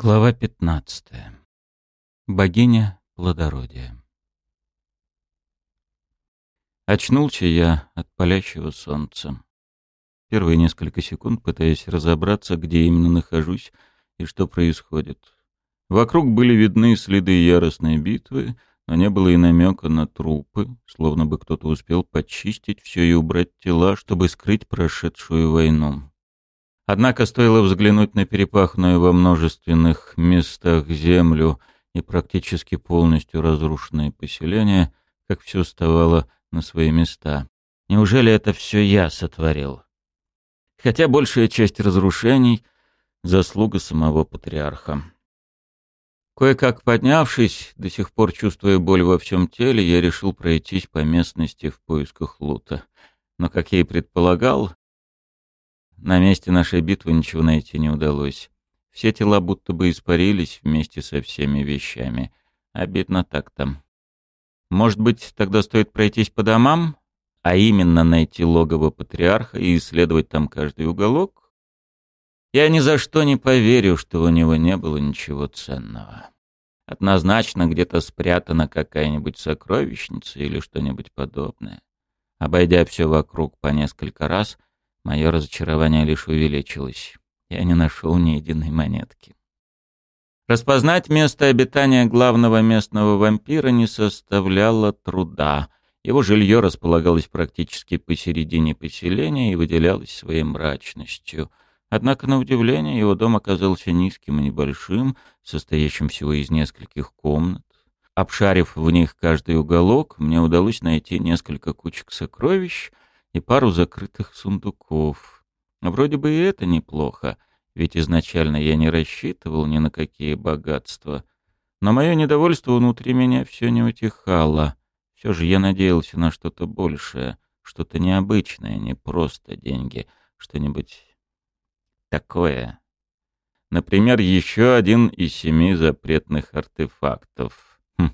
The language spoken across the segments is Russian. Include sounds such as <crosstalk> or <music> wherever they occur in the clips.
Глава 15. Богиня плодородия. Очнулся я от палящего солнца. Первые несколько секунд пытаясь разобраться, где именно нахожусь и что происходит. Вокруг были видны следы яростной битвы, но не было и намека на трупы, словно бы кто-то успел почистить все и убрать тела, чтобы скрыть прошедшую войну. Однако стоило взглянуть на перепаханную во множественных местах землю и практически полностью разрушенные поселения, как все вставало на свои места. Неужели это все я сотворил? Хотя большая часть разрушений — заслуга самого патриарха. Кое-как поднявшись, до сих пор чувствуя боль во всем теле, я решил пройтись по местности в поисках лута. Но, как я и предполагал, на месте нашей битвы ничего найти не удалось. Все тела будто бы испарились вместе со всеми вещами. Обидно так там. Может быть, тогда стоит пройтись по домам, а именно найти логово патриарха и исследовать там каждый уголок? Я ни за что не поверю, что у него не было ничего ценного. Однозначно где-то спрятана какая-нибудь сокровищница или что-нибудь подобное. Обойдя все вокруг по несколько раз, Мое разочарование лишь увеличилось. Я не нашел ни единой монетки. Распознать место обитания главного местного вампира не составляло труда. Его жилье располагалось практически посередине поселения и выделялось своей мрачностью. Однако, на удивление, его дом оказался низким и небольшим, состоящим всего из нескольких комнат. Обшарив в них каждый уголок, мне удалось найти несколько кучек сокровищ — и пару закрытых сундуков. Вроде бы и это неплохо, ведь изначально я не рассчитывал ни на какие богатства. Но мое недовольство внутри меня все не утихало. Все же я надеялся на что-то большее, что-то необычное, не просто деньги, что-нибудь такое. Например, еще один из семи запретных артефактов. Хм,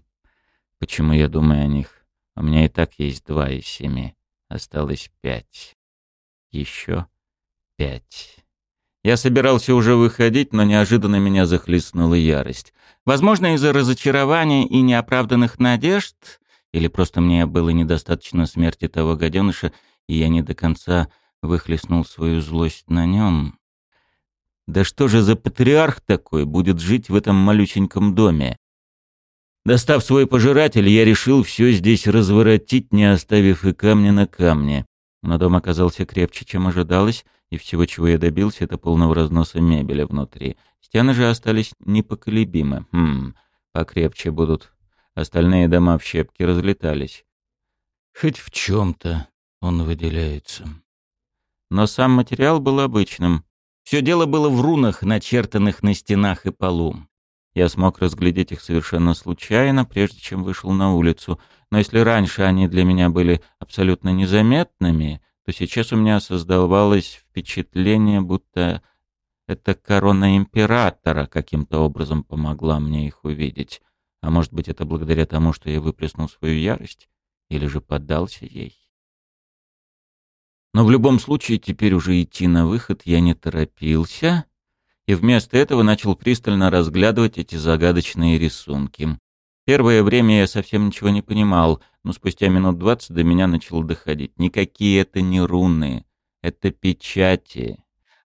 почему я думаю о них? У меня и так есть два из семи. Осталось пять. Еще пять. Я собирался уже выходить, но неожиданно меня захлестнула ярость. Возможно, из-за разочарования и неоправданных надежд, или просто мне было недостаточно смерти того гаденыша, и я не до конца выхлестнул свою злость на нем. Да что же за патриарх такой будет жить в этом малюсеньком доме? Достав свой пожиратель, я решил все здесь разворотить, не оставив и камня на камне. Но дом оказался крепче, чем ожидалось, и всего, чего я добился, это полного разноса мебели внутри. Стены же остались непоколебимы. Хм, покрепче будут. Остальные дома в щепки разлетались. Хоть в чем-то он выделяется. Но сам материал был обычным. Все дело было в рунах, начертанных на стенах и полу. Я смог разглядеть их совершенно случайно, прежде чем вышел на улицу. Но если раньше они для меня были абсолютно незаметными, то сейчас у меня создавалось впечатление, будто эта корона императора каким-то образом помогла мне их увидеть. А может быть, это благодаря тому, что я выплеснул свою ярость? Или же поддался ей? Но в любом случае, теперь уже идти на выход я не торопился и вместо этого начал пристально разглядывать эти загадочные рисунки. Первое время я совсем ничего не понимал, но спустя минут двадцать до меня начало доходить. Никакие это не руны, это печати.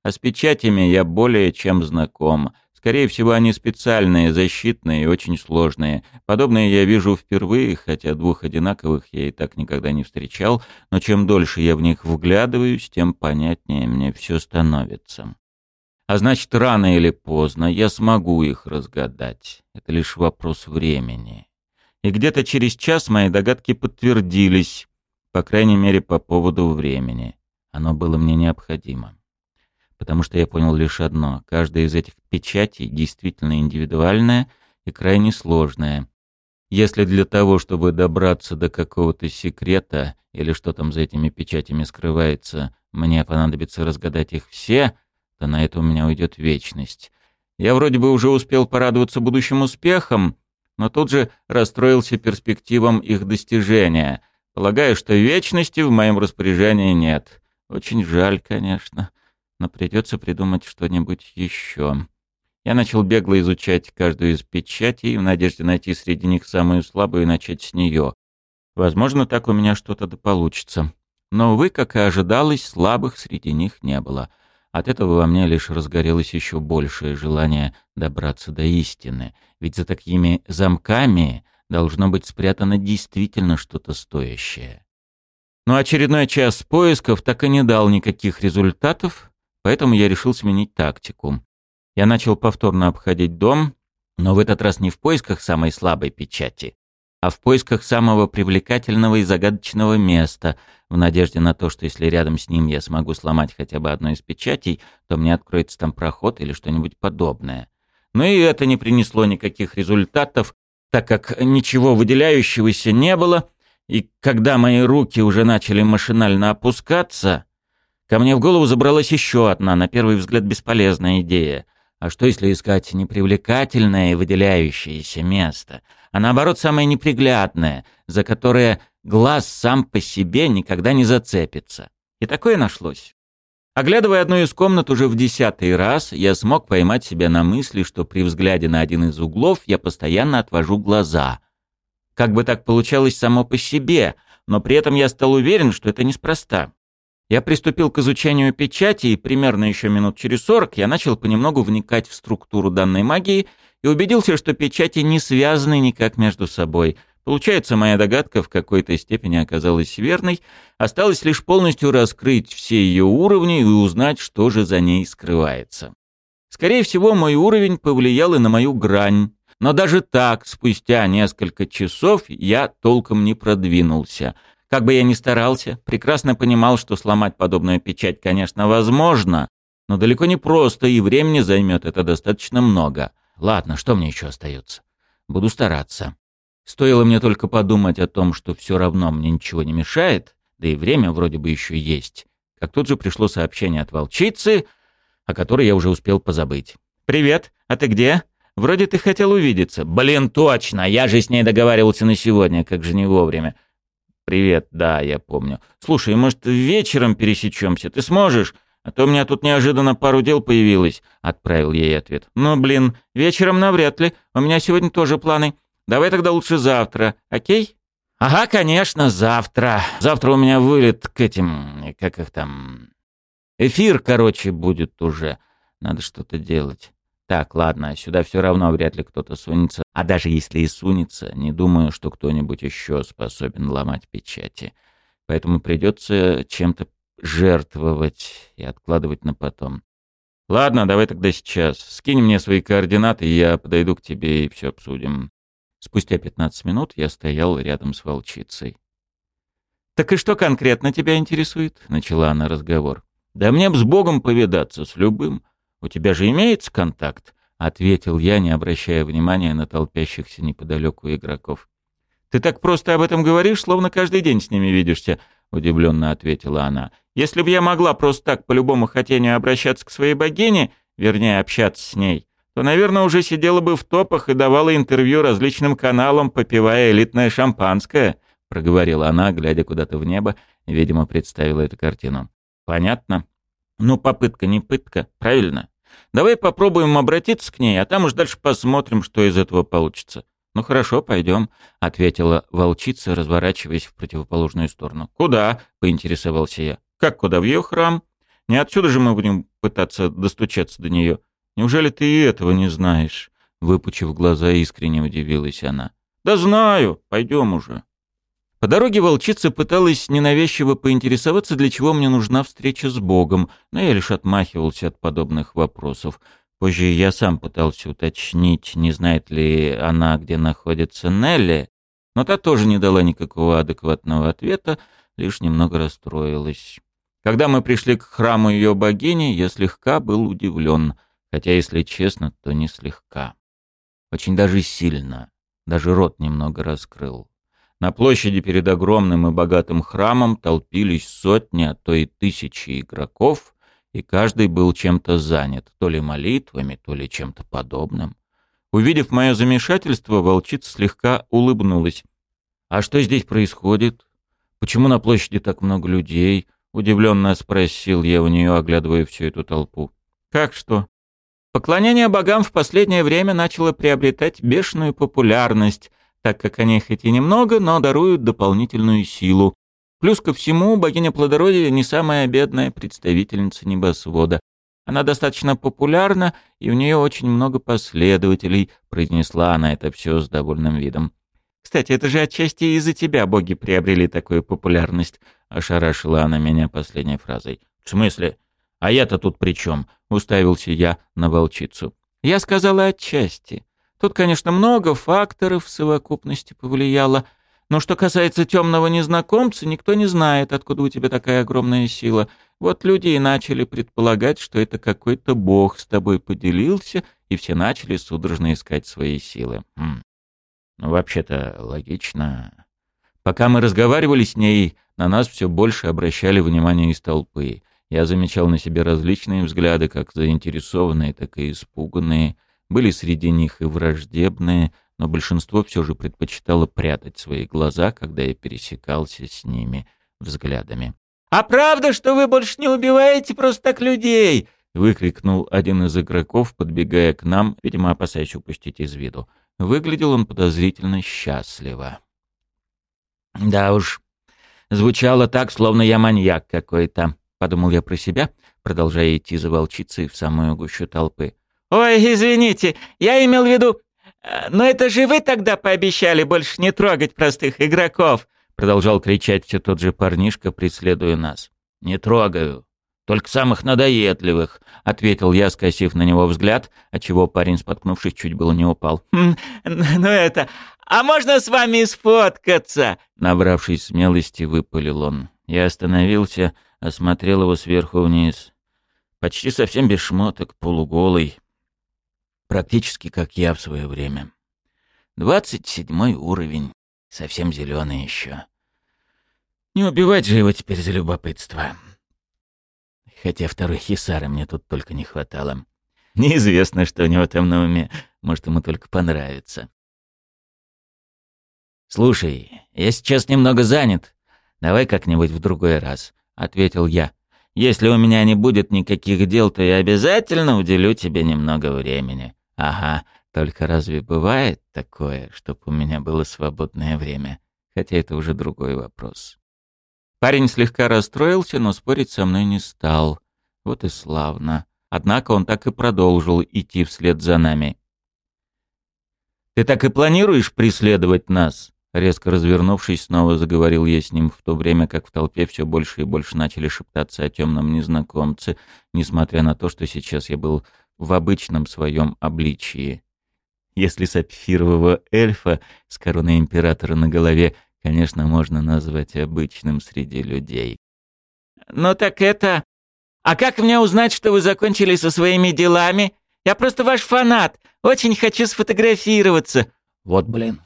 А с печатями я более чем знаком. Скорее всего, они специальные, защитные и очень сложные. Подобные я вижу впервые, хотя двух одинаковых я и так никогда не встречал, но чем дольше я в них вглядываюсь, тем понятнее мне все становится. А значит, рано или поздно я смогу их разгадать. Это лишь вопрос времени. И где-то через час мои догадки подтвердились, по крайней мере, по поводу времени. Оно было мне необходимо. Потому что я понял лишь одно. Каждая из этих печатей действительно индивидуальная и крайне сложная. Если для того, чтобы добраться до какого-то секрета или что там за этими печатями скрывается, мне понадобится разгадать их все — то на это у меня уйдет вечность. Я вроде бы уже успел порадоваться будущим успехам, но тут же расстроился перспективам их достижения. Полагаю, что вечности в моем распоряжении нет. Очень жаль, конечно, но придется придумать что-нибудь еще. Я начал бегло изучать каждую из печатей в надежде найти среди них самую слабую и начать с нее. Возможно, так у меня что-то да получится. Но, увы, как и ожидалось, слабых среди них не было. От этого во мне лишь разгорелось еще большее желание добраться до истины. Ведь за такими замками должно быть спрятано действительно что-то стоящее. Но очередной час поисков так и не дал никаких результатов, поэтому я решил сменить тактику. Я начал повторно обходить дом, но в этот раз не в поисках самой слабой печати, а в поисках самого привлекательного и загадочного места, в надежде на то, что если рядом с ним я смогу сломать хотя бы одну из печатей, то мне откроется там проход или что-нибудь подобное. Но и это не принесло никаких результатов, так как ничего выделяющегося не было, и когда мои руки уже начали машинально опускаться, ко мне в голову забралась еще одна, на первый взгляд, бесполезная идея. А что если искать непривлекательное и выделяющееся место, а наоборот самое неприглядное, за которое глаз сам по себе никогда не зацепится? И такое нашлось. Оглядывая одну из комнат уже в десятый раз, я смог поймать себя на мысли, что при взгляде на один из углов я постоянно отвожу глаза. Как бы так получалось само по себе, но при этом я стал уверен, что это неспроста. Я приступил к изучению печати, и примерно еще минут через сорок я начал понемногу вникать в структуру данной магии и убедился, что печати не связаны никак между собой. Получается, моя догадка в какой-то степени оказалась верной. Осталось лишь полностью раскрыть все ее уровни и узнать, что же за ней скрывается. Скорее всего, мой уровень повлиял и на мою грань. Но даже так, спустя несколько часов, я толком не продвинулся — как бы я ни старался, прекрасно понимал, что сломать подобную печать, конечно, возможно, но далеко не просто, и времени займет это достаточно много. Ладно, что мне еще остается? Буду стараться. Стоило мне только подумать о том, что все равно мне ничего не мешает, да и время вроде бы еще есть, как тут же пришло сообщение от волчицы, о которой я уже успел позабыть. «Привет, а ты где? Вроде ты хотел увидеться». «Блин, точно! Я же с ней договаривался на сегодня, как же не вовремя. «Привет, да, я помню. Слушай, может, вечером пересечемся? Ты сможешь? А то у меня тут неожиданно пару дел появилось», — отправил ей ответ. «Ну, блин, вечером навряд ли. У меня сегодня тоже планы. Давай тогда лучше завтра, окей?» «Ага, конечно, завтра. Завтра у меня вылет к этим... Как их там... Эфир, короче, будет уже. Надо что-то делать. Так, ладно, сюда все равно вряд ли кто-то сунется. А даже если и сунется, не думаю, что кто-нибудь еще способен ломать печати. Поэтому придется чем-то жертвовать и откладывать на потом. Ладно, давай тогда сейчас. Скинь мне свои координаты, и я подойду к тебе и все обсудим. Спустя 15 минут я стоял рядом с волчицей. «Так и что конкретно тебя интересует?» — начала она разговор. «Да мне б с Богом повидаться, с любым. «У тебя же имеется контакт?» — ответил я, не обращая внимания на толпящихся неподалеку игроков. «Ты так просто об этом говоришь, словно каждый день с ними видишься», — удивленно ответила она. «Если бы я могла просто так по любому хотению обращаться к своей богине, вернее, общаться с ней, то, наверное, уже сидела бы в топах и давала интервью различным каналам, попивая элитное шампанское», — проговорила она, глядя куда-то в небо, видимо, представила эту картину. «Понятно», ну, попытка не пытка, правильно? Давай попробуем обратиться к ней, а там уж дальше посмотрим, что из этого получится. Ну хорошо, пойдем, ответила волчица, разворачиваясь в противоположную сторону. Куда? поинтересовался я. Как куда? В ее храм? Не отсюда же мы будем пытаться достучаться до нее. Неужели ты и этого не знаешь? Выпучив глаза, искренне удивилась она. Да знаю, пойдем уже. По дороге волчица пыталась ненавязчиво поинтересоваться, для чего мне нужна встреча с Богом, но я лишь отмахивался от подобных вопросов. Позже я сам пытался уточнить, не знает ли она, где находится Нелли, но та тоже не дала никакого адекватного ответа, лишь немного расстроилась. Когда мы пришли к храму ее богини, я слегка был удивлен, хотя, если честно, то не слегка. Очень даже сильно, даже рот немного раскрыл. На площади перед огромным и богатым храмом толпились сотни, а то и тысячи игроков, и каждый был чем-то занят, то ли молитвами, то ли чем-то подобным. Увидев мое замешательство, волчица слегка улыбнулась. «А что здесь происходит? Почему на площади так много людей?» — удивленно спросил я у нее, оглядывая всю эту толпу. «Как что? Поклонение богам в последнее время начало приобретать бешеную популярность, так как они хоть и немного, но даруют дополнительную силу. Плюс ко всему, богиня плодородия не самая бедная представительница небосвода. Она достаточно популярна, и у нее очень много последователей, произнесла она это все с довольным видом. «Кстати, это же отчасти из-за тебя боги приобрели такую популярность», — ошарашила она меня последней фразой. «В смысле? А я-то тут при чем?» — уставился я на волчицу. «Я сказала отчасти. Тут, конечно, много факторов в совокупности повлияло, но что касается темного незнакомца, никто не знает, откуда у тебя такая огромная сила. Вот люди и начали предполагать, что это какой-то бог с тобой поделился, и все начали судорожно искать свои силы. Хм. Ну, вообще-то, логично. Пока мы разговаривали с ней, на нас все больше обращали внимание из толпы. Я замечал на себе различные взгляды, как заинтересованные, так и испуганные. Были среди них и враждебные, но большинство все же предпочитало прятать свои глаза, когда я пересекался с ними взглядами. «А правда, что вы больше не убиваете просто так людей?» — выкрикнул один из игроков, подбегая к нам, видимо, опасаясь упустить из виду. Выглядел он подозрительно счастливо. «Да уж, звучало так, словно я маньяк какой-то», — подумал я про себя, продолжая идти за волчицей в самую гущу толпы. «Ой, извините, я имел в виду... Э, но это же вы тогда пообещали больше не трогать простых игроков!» Продолжал кричать все тот же парнишка, преследуя нас. «Не трогаю. Только самых надоедливых», — ответил я, скосив на него взгляд, отчего парень, споткнувшись, чуть было не упал. «Хм, «Ну это... А можно с вами сфоткаться?» Набравшись смелости, выпалил он. Я остановился, осмотрел его сверху вниз. Почти совсем без шмоток, полуголый. Практически как я в свое время. Двадцать седьмой уровень. Совсем зеленый еще. Не убивать же его теперь за любопытство. Хотя второй хисара мне тут только не хватало. Неизвестно, что у него там на уме. Может, ему только понравится. «Слушай, я сейчас немного занят. Давай как-нибудь в другой раз», — ответил я. «Если у меня не будет никаких дел, то я обязательно уделю тебе немного времени». Ага, только разве бывает такое, чтобы у меня было свободное время? Хотя это уже другой вопрос. Парень слегка расстроился, но спорить со мной не стал. Вот и славно. Однако он так и продолжил идти вслед за нами. «Ты так и планируешь преследовать нас?» Резко развернувшись, снова заговорил я с ним, в то время как в толпе все больше и больше начали шептаться о темном незнакомце, несмотря на то, что сейчас я был в обычном своем обличии. Если сапфирового эльфа с короной императора на голове, конечно, можно назвать обычным среди людей. «Ну так это... А как мне узнать, что вы закончили со своими делами? Я просто ваш фанат. Очень хочу сфотографироваться». «Вот блин.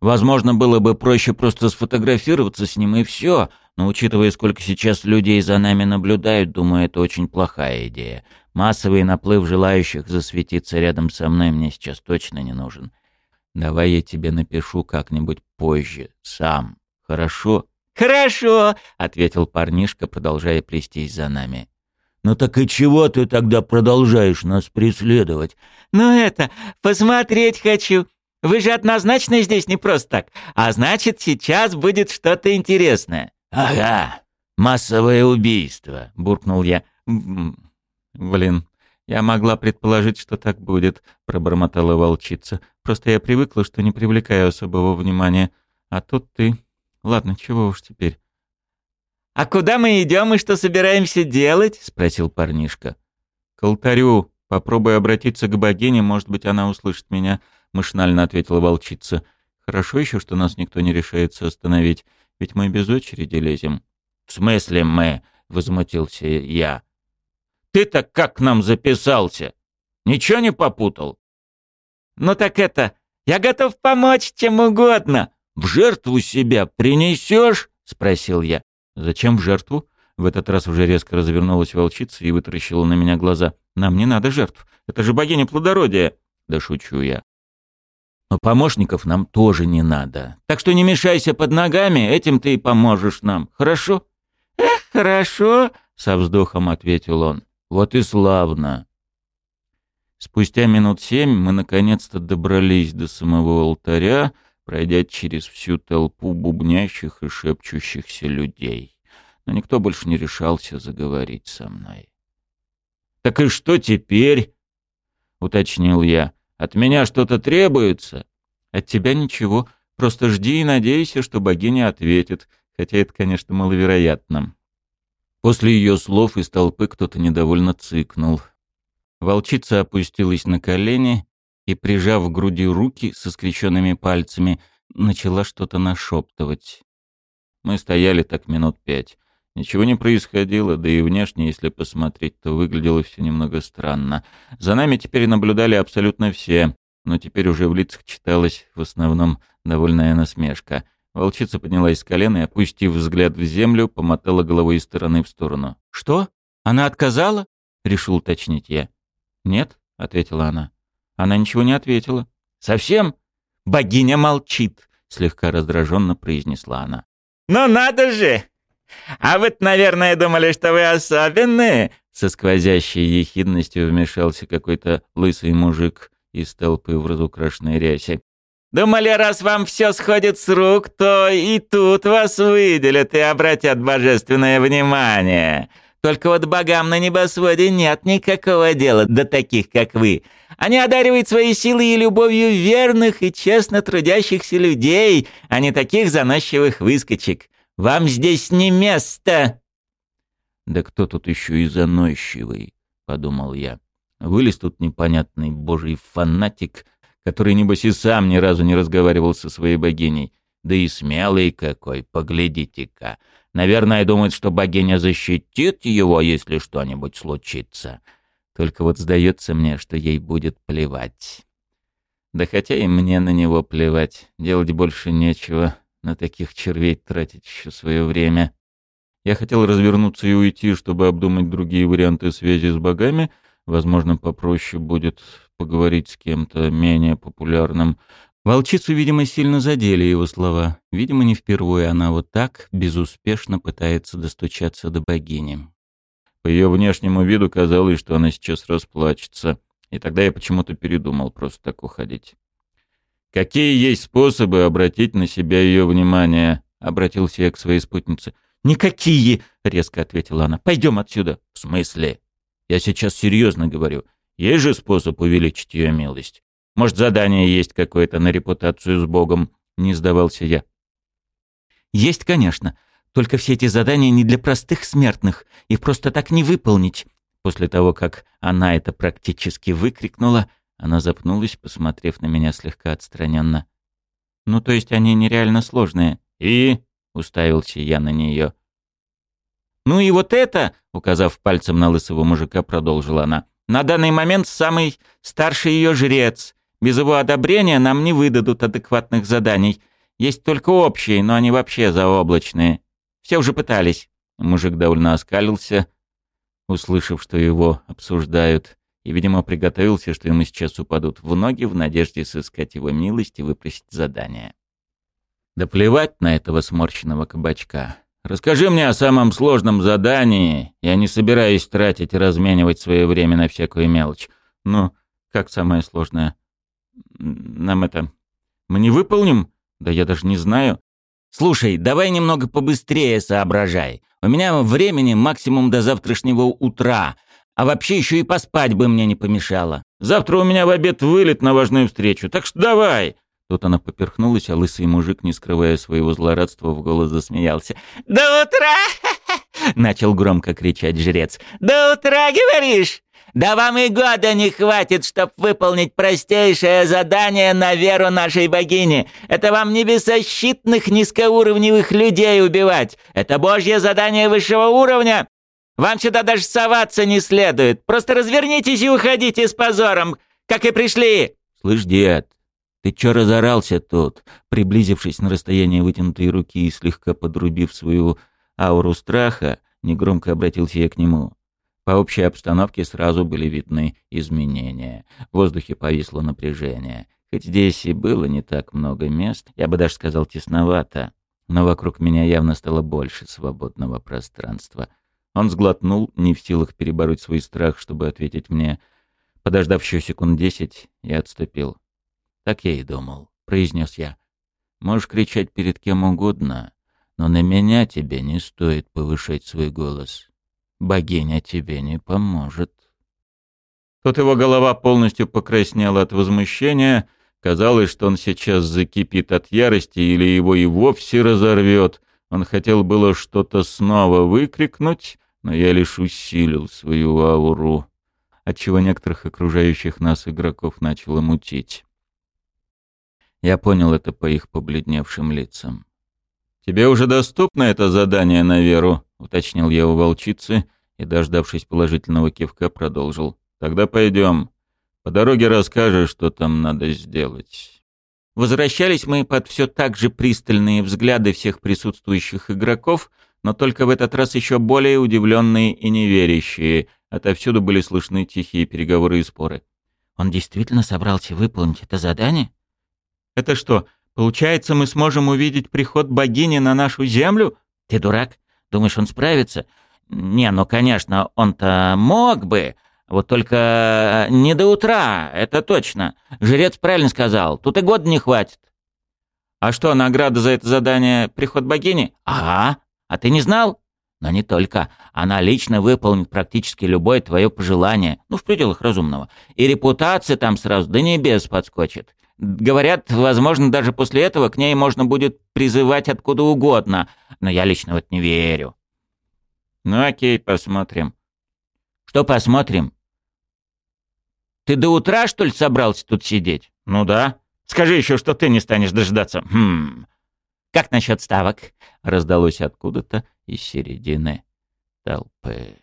Возможно, было бы проще просто сфотографироваться с ним и все, но учитывая, сколько сейчас людей за нами наблюдают, думаю, это очень плохая идея. Массовый наплыв желающих засветиться рядом со мной мне сейчас точно не нужен. Давай я тебе напишу как-нибудь позже, сам. Хорошо? Хорошо, ответил парнишка, продолжая плестись за нами. «Ну так и чего ты тогда продолжаешь нас преследовать?» «Ну это, посмотреть хочу. Вы же однозначно здесь не просто так. А значит, сейчас будет что-то интересное». «Ага, массовое убийство», — буркнул я. «Блин, я могла предположить, что так будет», — пробормотала волчица. «Просто я привыкла, что не привлекаю особого внимания. А тут ты... Ладно, чего уж теперь». «А куда мы идем и что собираемся делать?» — спросил парнишка. «К алтарю. Попробуй обратиться к богине, может быть, она услышит меня», — машинально ответила волчица. «Хорошо еще, что нас никто не решается остановить, ведь мы без очереди лезем». «В смысле мы?» — возмутился я. Ты-то как к нам записался? Ничего не попутал? Ну так это, я готов помочь чем угодно. В жертву себя принесешь? Спросил я. Зачем в жертву? В этот раз уже резко развернулась волчица и вытаращила на меня глаза. Нам не надо жертв. Это же богиня плодородия. Да шучу я. Но помощников нам тоже не надо. Так что не мешайся под ногами, этим ты и поможешь нам. Хорошо? Эх, хорошо, со вздохом ответил он. Вот и славно. Спустя минут семь мы наконец-то добрались до самого алтаря, пройдя через всю толпу бубнящих и шепчущихся людей. Но никто больше не решался заговорить со мной. «Так и что теперь?» — уточнил я. «От меня что-то требуется?» «От тебя ничего. Просто жди и надейся, что богиня ответит, хотя это, конечно, маловероятно». После ее слов из толпы кто-то недовольно цыкнул. Волчица опустилась на колени и, прижав к груди руки со скрещенными пальцами, начала что-то нашептывать. Мы стояли так минут пять. Ничего не происходило, да и внешне, если посмотреть, то выглядело все немного странно. За нами теперь наблюдали абсолютно все, но теперь уже в лицах читалась в основном довольная насмешка. Волчица поднялась с колена и, опустив взгляд в землю, помотала головой из стороны в сторону. «Что? Она отказала?» — решил уточнить я. «Нет», — ответила она. Она ничего не ответила. «Совсем?» «Богиня молчит», — слегка раздраженно произнесла она. «Ну надо же! А вы наверное, думали, что вы особенные?» Со сквозящей ехидностью вмешался какой-то лысый мужик из толпы в разукрашенной рясе. «Думали, раз вам все сходит с рук, то и тут вас выделят и обратят божественное внимание. Только вот богам на небосводе нет никакого дела до таких, как вы. Они одаривают своей силой и любовью верных и честно трудящихся людей, а не таких заносчивых выскочек. Вам здесь не место!» «Да кто тут еще и заносчивый?» — подумал я. Вылез тут непонятный божий фанатик, который, небось, и сам ни разу не разговаривал со своей богиней. Да и смелый какой, поглядите-ка. Наверное, думает, что богиня защитит его, если что-нибудь случится. Только вот сдается мне, что ей будет плевать. Да хотя и мне на него плевать. Делать больше нечего. На таких червей тратить еще свое время. Я хотел развернуться и уйти, чтобы обдумать другие варианты связи с богами. Возможно, попроще будет поговорить с кем-то менее популярным. Волчицу, видимо, сильно задели его слова. Видимо, не впервые она вот так безуспешно пытается достучаться до богини. По ее внешнему виду казалось, что она сейчас расплачется. И тогда я почему-то передумал просто так уходить. «Какие есть способы обратить на себя ее внимание?» — обратился я к своей спутнице. «Никакие!» — резко ответила она. «Пойдем отсюда». «В смысле?» «Я сейчас серьезно говорю. Есть же способ увеличить ее милость. Может, задание есть какое-то на репутацию с Богом?» — не сдавался я. «Есть, конечно. Только все эти задания не для простых смертных. Их просто так не выполнить». После того, как она это практически выкрикнула, она запнулась, посмотрев на меня слегка отстраненно. «Ну, то есть они нереально сложные». «И?» — уставился я на нее. «Ну и вот это», — указав пальцем на лысого мужика, продолжила она, — «на данный момент самый старший ее жрец. Без его одобрения нам не выдадут адекватных заданий. Есть только общие, но они вообще заоблачные. Все уже пытались». Мужик довольно оскалился, услышав, что его обсуждают, и, видимо, приготовился, что ему сейчас упадут в ноги в надежде сыскать его милость и выпросить задание. Да плевать на этого сморщенного кабачка. Расскажи мне о самом сложном задании. Я не собираюсь тратить и разменивать свое время на всякую мелочь. Ну, как самое сложное? нам это... Мы не выполним? Да я даже не знаю. Слушай, давай немного побыстрее соображай. У меня времени максимум до завтрашнего утра, а вообще еще и поспать бы мне не помешало. Завтра у меня в обед вылет на важную встречу, так что давай!» Тут она поперхнулась, а лысый мужик, не скрывая своего злорадства, в голос засмеялся. «До утра!» <laughs> — начал громко кричать жрец. «До утра, говоришь? Да вам и года не хватит, чтобы выполнить простейшее задание на веру нашей богини. Это вам не беззащитных низкоуровневых людей убивать. Это божье задание высшего уровня. Вам сюда даже соваться не следует. Просто развернитесь и уходите с позором, как и пришли. Слышь, дед, ты чё разорался тут? Приблизившись на расстояние вытянутой руки и слегка подрубив свою ауру страха, негромко обратился я к нему. По общей обстановке сразу были видны изменения. В воздухе повисло напряжение. Хоть здесь и было не так много мест, я бы даже сказал тесновато, но вокруг меня явно стало больше свободного пространства. Он сглотнул, не в силах перебороть свой страх, чтобы ответить мне. Подождав еще секунд десять, я отступил. «Так я и думал», — произнес я. «Можешь кричать перед кем угодно, но на меня тебе не стоит повышать свой голос. Богиня тебе не поможет». Тут его голова полностью покраснела от возмущения. Казалось, что он сейчас закипит от ярости или его и вовсе разорвет. Он хотел было что-то снова выкрикнуть, но я лишь усилил свою ауру, отчего некоторых окружающих нас игроков начало мутить. Я понял это по их побледневшим лицам. «Тебе уже доступно это задание на веру?» — уточнил я у волчицы и, дождавшись положительного кивка, продолжил. Тогда пойдем. По дороге расскажешь, что там надо сделать. Возвращались мы под все так же пристальные взгляды всех присутствующих игроков, но только в этот раз еще более удивленные и неверящие. Отовсюду были слышны тихие переговоры и споры. «Он действительно собрался выполнить это задание?» «Это что, получается, мы сможем увидеть приход богини на нашу землю?» «Ты дурак? Думаешь, он справится?» «Не, ну, конечно, он-то мог бы, вот только э, не до утра, это точно. Жрец правильно сказал, тут и года не хватит. А что, награда за это задание — приход богини? Ага, а ты не знал? Но не только. Она лично выполнит практически любое твое пожелание, ну, в пределах разумного. И репутация там сразу до небес подскочит. Говорят, возможно, даже после этого к ней можно будет призывать откуда угодно, но я лично вот не верю. Ну окей, посмотрим. Что посмотрим? Ты до утра, что ли, собрался тут сидеть? Ну да. Скажи еще, что ты не станешь дождаться. Хм. Как насчет ставок? Раздалось откуда-то из середины толпы.